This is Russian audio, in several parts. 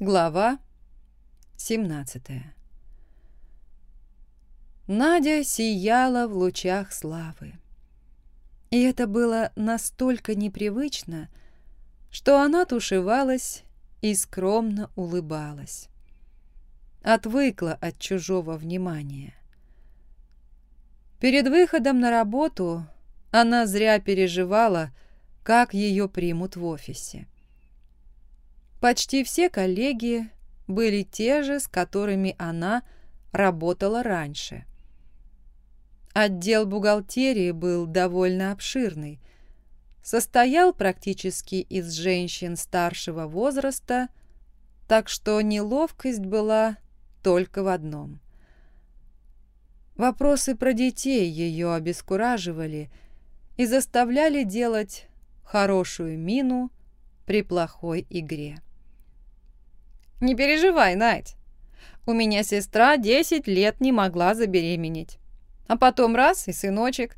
Глава 17 Надя сияла в лучах славы. И это было настолько непривычно, что она тушевалась и скромно улыбалась. Отвыкла от чужого внимания. Перед выходом на работу она зря переживала, как ее примут в офисе. Почти все коллеги были те же, с которыми она работала раньше. Отдел бухгалтерии был довольно обширный, состоял практически из женщин старшего возраста, так что неловкость была только в одном. Вопросы про детей ее обескураживали и заставляли делать хорошую мину при плохой игре. Не переживай, Надь. У меня сестра 10 лет не могла забеременеть. А потом раз и сыночек.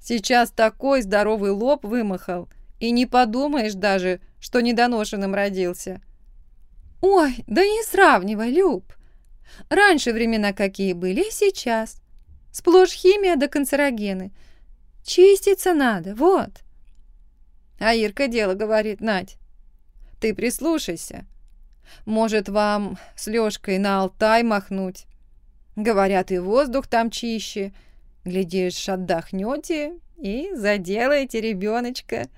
Сейчас такой здоровый лоб вымахал, и не подумаешь даже, что недоношенным родился. Ой, да не сравнивай, Люб. Раньше времена какие были, сейчас. Сплошь химия да канцерогены. Чиститься надо, вот. А Ирка дело говорит, Надь. Ты прислушайся. Может, вам с Лёшкой на Алтай махнуть? Говорят, и воздух там чище. Глядишь, отдохнете и заделаете ребеночка.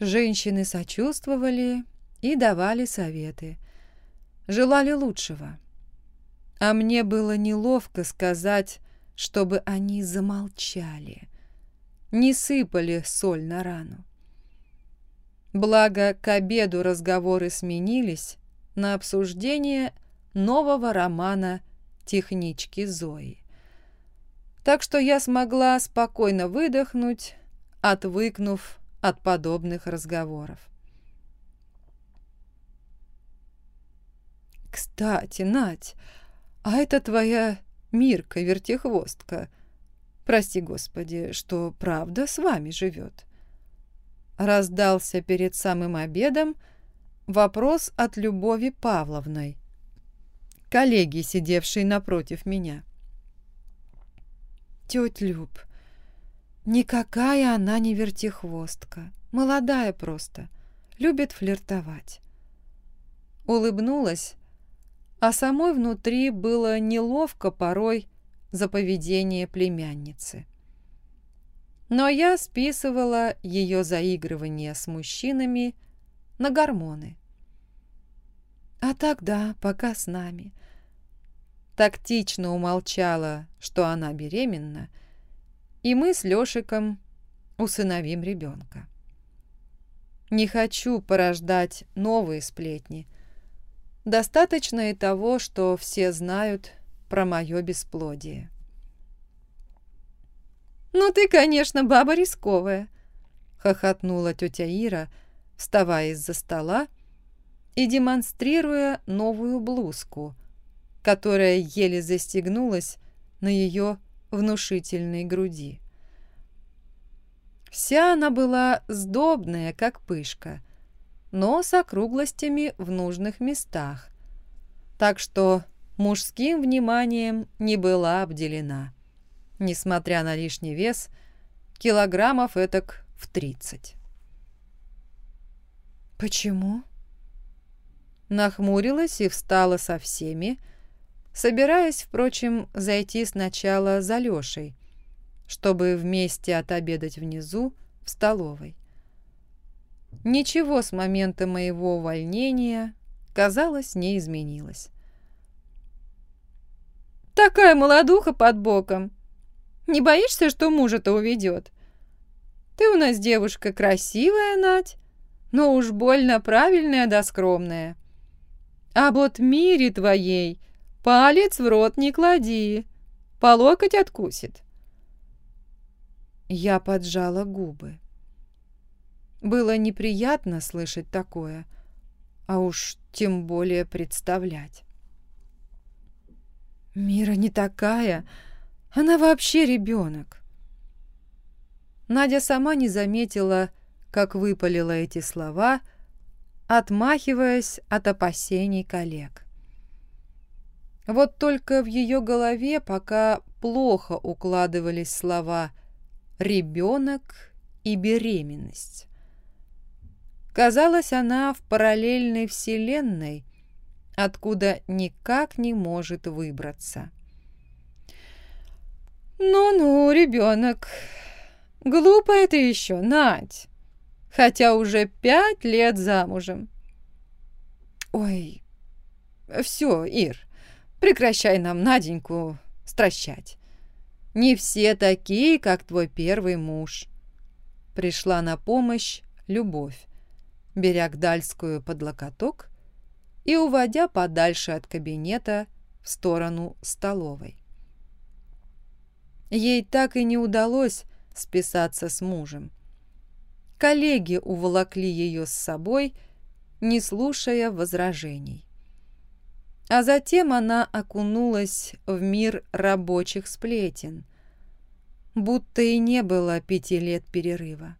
Женщины сочувствовали и давали советы. Желали лучшего. А мне было неловко сказать, чтобы они замолчали, не сыпали соль на рану. Благо, к обеду разговоры сменились на обсуждение нового романа технички Зои. Так что я смогла спокойно выдохнуть, отвыкнув от подобных разговоров. «Кстати, Нать, а это твоя Мирка-вертихвостка. Прости, Господи, что правда с вами живет?» Раздался перед самым обедом вопрос от Любови Павловной, коллеги, сидевшей напротив меня. «Тетя Люб, никакая она не вертихвостка, молодая просто, любит флиртовать». Улыбнулась, а самой внутри было неловко порой за поведение племянницы но я списывала ее заигрывание с мужчинами на гормоны. А тогда, пока с нами. Тактично умолчала, что она беременна, и мы с Лешиком усыновим ребенка. Не хочу порождать новые сплетни. Достаточно и того, что все знают про мое бесплодие. «Ну ты, конечно, баба рисковая», — хохотнула тетя Ира, вставая из-за стола и демонстрируя новую блузку, которая еле застегнулась на ее внушительной груди. Вся она была сдобная, как пышка, но с округлостями в нужных местах, так что мужским вниманием не была обделена несмотря на лишний вес, килограммов этак в тридцать. «Почему?» Нахмурилась и встала со всеми, собираясь, впрочем, зайти сначала за Лешей, чтобы вместе отобедать внизу в столовой. Ничего с момента моего увольнения, казалось, не изменилось. «Такая молодуха под боком!» Не боишься, что мужа-то уведет? Ты у нас девушка красивая, Надь, но уж больно правильная да скромная. А вот мире твоей палец в рот не клади, по локоть откусит. Я поджала губы. Было неприятно слышать такое, а уж тем более представлять. Мира не такая, она вообще ребенок. Надя сама не заметила, как выпалила эти слова, отмахиваясь от опасений коллег. Вот только в ее голове пока плохо укладывались слова «ребенок» и «беременность». Казалось, она в параллельной вселенной, откуда никак не может выбраться. «Ну-ну, ребенок, глупо это еще, Надь, хотя уже пять лет замужем». «Ой, все, Ир, прекращай нам Наденьку стращать. Не все такие, как твой первый муж». Пришла на помощь любовь, беря Гдальскую под локоток и уводя подальше от кабинета в сторону столовой. Ей так и не удалось списаться с мужем. Коллеги уволокли ее с собой, не слушая возражений. А затем она окунулась в мир рабочих сплетен, будто и не было пяти лет перерыва.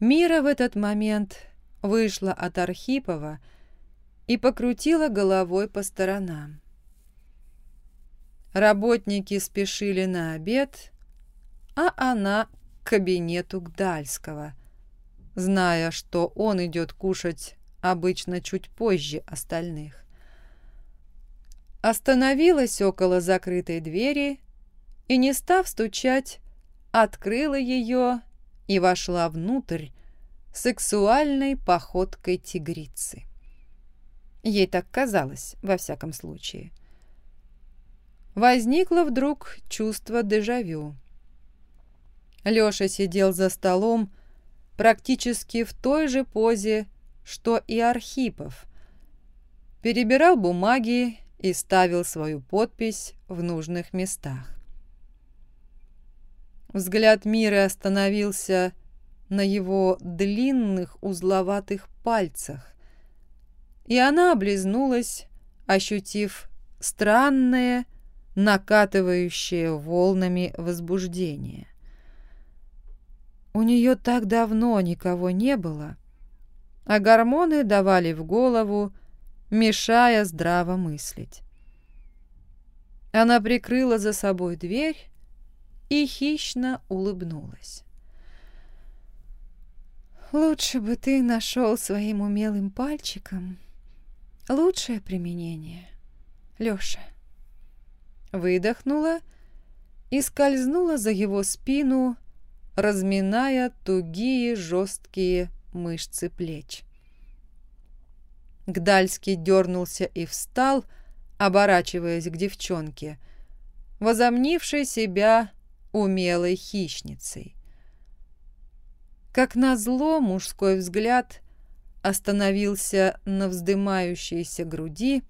Мира в этот момент вышла от Архипова и покрутила головой по сторонам. Работники спешили на обед, а она к кабинету Гдальского, зная, что он идет кушать обычно чуть позже остальных. Остановилась около закрытой двери и, не став стучать, открыла ее и вошла внутрь сексуальной походкой тигрицы. Ей так казалось, во всяком случае. Возникло вдруг чувство дежавю. Лёша сидел за столом практически в той же позе, что и Архипов. Перебирал бумаги и ставил свою подпись в нужных местах. Взгляд Миры остановился на его длинных узловатых пальцах, и она облизнулась, ощутив странное, накатывающее волнами возбуждение. У нее так давно никого не было, а гормоны давали в голову, мешая здраво мыслить. Она прикрыла за собой дверь и хищно улыбнулась. «Лучше бы ты нашел своим умелым пальчиком лучшее применение, Лёша». Выдохнула и скользнула за его спину, разминая тугие жесткие мышцы плеч. Гдальский дернулся и встал, оборачиваясь к девчонке, возомнившей себя умелой хищницей. Как назло, мужской взгляд остановился на вздымающейся груди.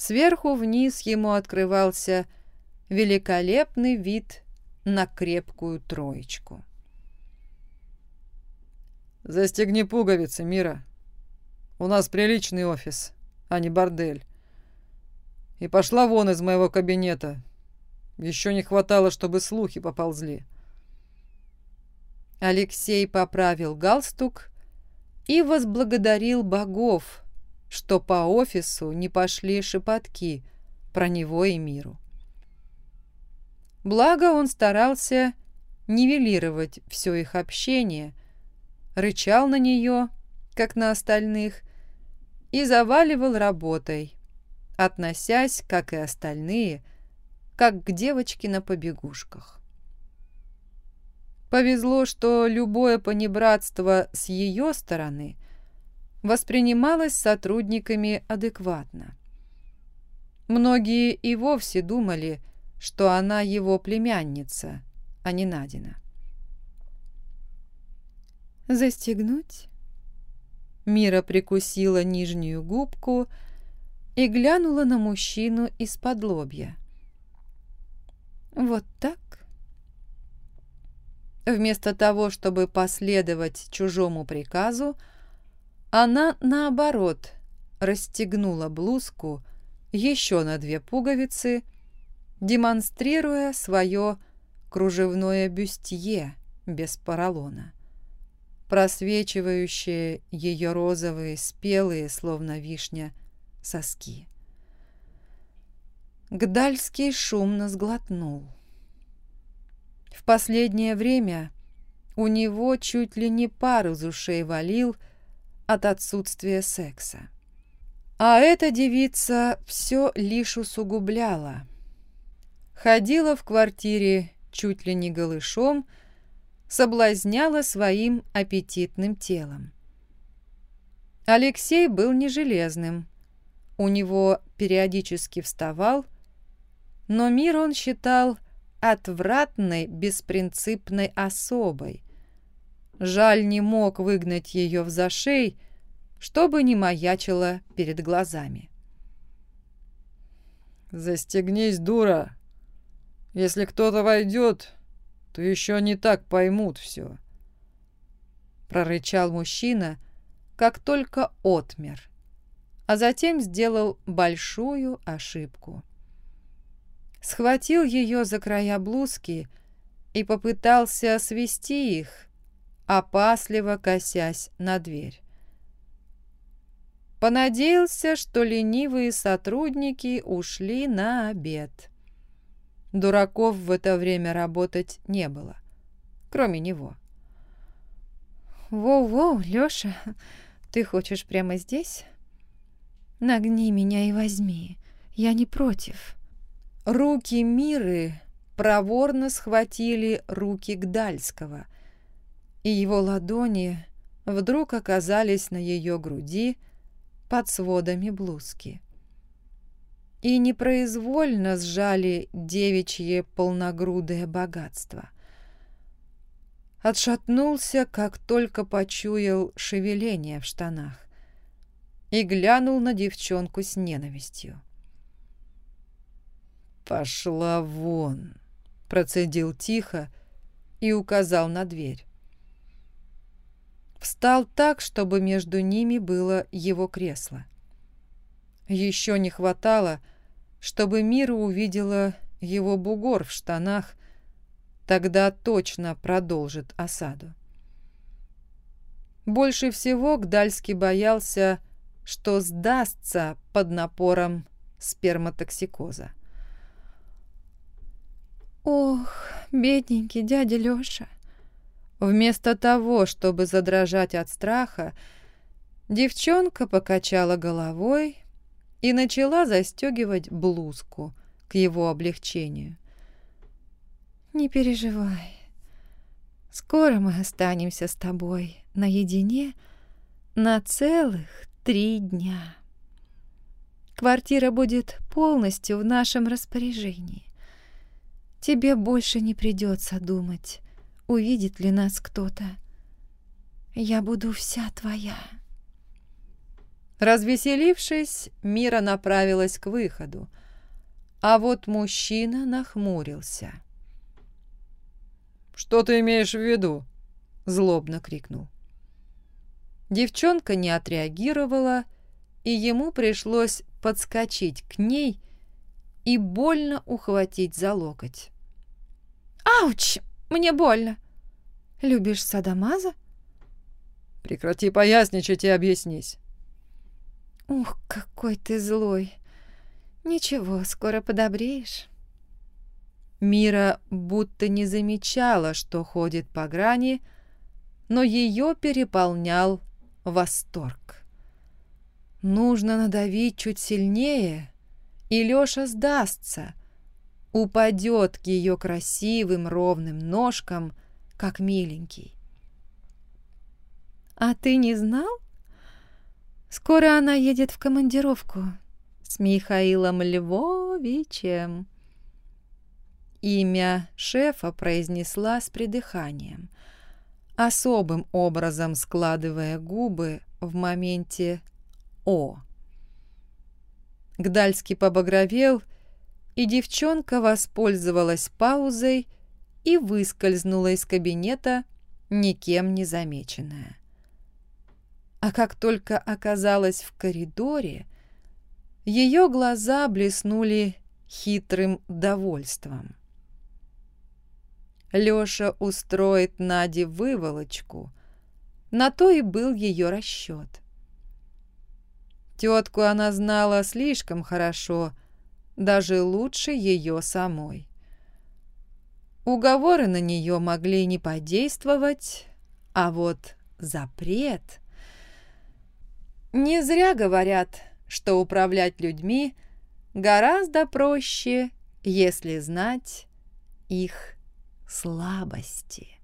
Сверху вниз ему открывался великолепный вид на крепкую троечку. «Застегни пуговицы, Мира. У нас приличный офис, а не бордель. И пошла вон из моего кабинета, еще не хватало, чтобы слухи поползли. Алексей поправил галстук и возблагодарил богов, что по офису не пошли шепотки про него и миру. Благо он старался нивелировать все их общение, рычал на нее, как на остальных, и заваливал работой, относясь, как и остальные, как к девочке на побегушках. Повезло, что любое понебратство с ее стороны воспринималось сотрудниками адекватно. Многие и вовсе думали, что она его племянница, а не Надина. «Застегнуть?» Мира прикусила нижнюю губку и глянула на мужчину из-под лобья. Вот так? Вместо того, чтобы последовать чужому приказу, она, наоборот, расстегнула блузку еще на две пуговицы, демонстрируя свое кружевное бюстье без поролона. просвечивающие ее розовые, спелые, словно вишня, соски. Гдальский шумно сглотнул. В последнее время у него чуть ли не пар из ушей валил от отсутствия секса. А эта девица все лишь усугубляла. Ходила в квартире чуть ли не голышом, соблазняла своим аппетитным телом. Алексей был не железным. У него периодически вставал, но мир он считал отвратной, беспринципной особой. Жаль, не мог выгнать ее в зашей, чтобы не маячила перед глазами. «Застегнись, дура! Если кто-то войдет, то еще не так поймут все!» Прорычал мужчина, как только отмер, а затем сделал большую ошибку. Схватил ее за края блузки и попытался свести их, опасливо косясь на дверь. Понадеялся, что ленивые сотрудники ушли на обед. Дураков в это время работать не было, кроме него. «Воу-воу, Лёша, ты хочешь прямо здесь? Нагни меня и возьми, я не против». Руки Миры проворно схватили руки Гдальского, и его ладони вдруг оказались на ее груди, под сводами блузки. И непроизвольно сжали девичье полногрудое богатство. Отшатнулся, как только почуял шевеление в штанах, и глянул на девчонку с ненавистью. «Пошла вон!» — процедил тихо и указал на дверь. Встал так, чтобы между ними было его кресло. Еще не хватало, чтобы Мира увидела его бугор в штанах, тогда точно продолжит осаду. Больше всего Гдальский боялся, что сдастся под напором сперматоксикоза. «Ох, бедненький дядя Лёша!» Вместо того, чтобы задрожать от страха, девчонка покачала головой и начала застегивать блузку к его облегчению. «Не переживай. Скоро мы останемся с тобой наедине на целых три дня. Квартира будет полностью в нашем распоряжении. Тебе больше не придется думать, увидит ли нас кто-то. Я буду вся твоя. Развеселившись, Мира направилась к выходу, а вот мужчина нахмурился. «Что ты имеешь в виду?» — злобно крикнул. Девчонка не отреагировала, и ему пришлось подскочить к ней и больно ухватить за локоть. «Ауч!» Мне больно. Любишь садомаза? Прекрати поясничать и объяснись. Ух, какой ты злой. Ничего, скоро подобреешь. Мира будто не замечала, что ходит по грани, но ее переполнял восторг. Нужно надавить чуть сильнее, и Лёша сдастся, упадет к ее красивым ровным ножкам, как миленький. «А ты не знал? Скоро она едет в командировку с Михаилом Львовичем». Имя шефа произнесла с придыханием, особым образом складывая губы в моменте «О». Гдальский побагровел и девчонка воспользовалась паузой и выскользнула из кабинета, никем не замеченная. А как только оказалась в коридоре, ее глаза блеснули хитрым довольством. Лёша устроит Наде выволочку, На то и был ее расчет. Тетку она знала слишком хорошо, даже лучше ее самой. Уговоры на нее могли не подействовать, а вот запрет... Не зря говорят, что управлять людьми гораздо проще, если знать их слабости.